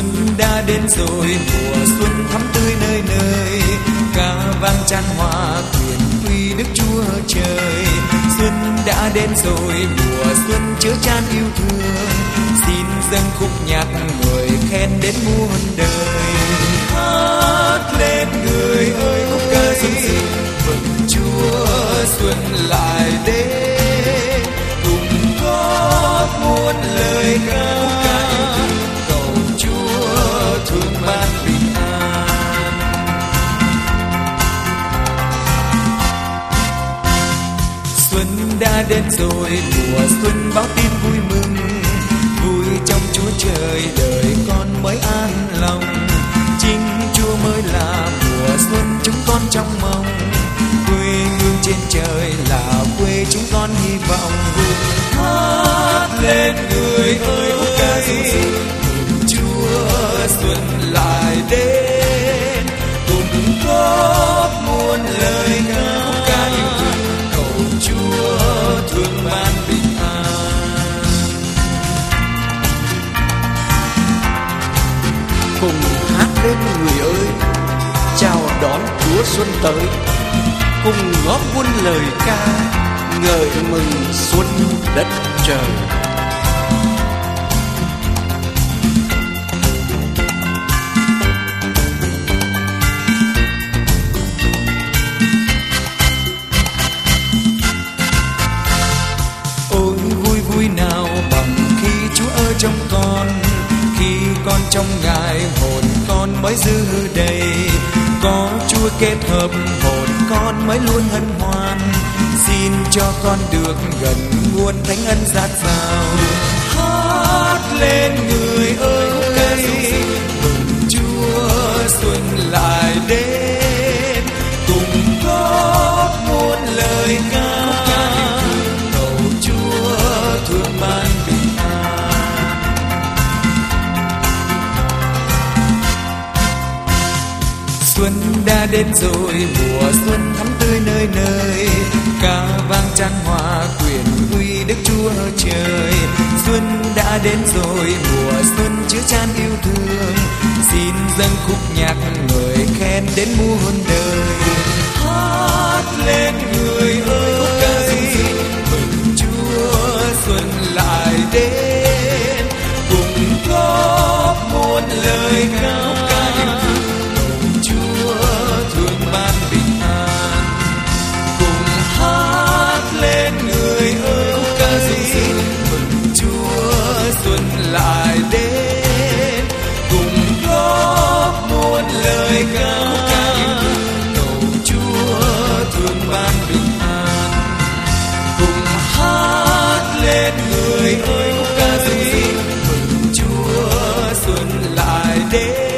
Xuân đã đến rồi. Mùa xuân thắm tươi nơi nơi, ca vang chan hòa quyền quy đức chúa trời. Xuân đã đến rồi, mùa xuân chứa chan yêu thương. Xin dâng khúc nhạc người khen đến muôn đời. Hát lên người ơi. Đã đến rồi. Mùa xuân báo tin vui mừng, vui trong chúa trời, đời con mới an lòng. Chính chúa mới là mùa xuân chúng con trong mong. Quê hương trên trời là quê chúng con hy vọng. Hát lên người ơi khúc chúa xuân lại đến. Cùng hát lên người ơi, chào đón chúa xuân tới. Cùng góp muôn lời ca, ngợi mừng xuân đất trời. Con trong ngài hồn con mới dư đầy. Có chúa kết hợp hồn con mới luôn hân hoan. Xin cho con được gần nguồn thánh ân giác dào. Xuân đã đến rồi, mùa xuân thắm tươi nơi nơi. Ca vang chan hòa quyền uy đức chúa trời. Xuân đã đến rồi, mùa xuân chứa chan yêu thương. Xin dâng khúc nhạc người khen đến muôn đời. Hát lên người day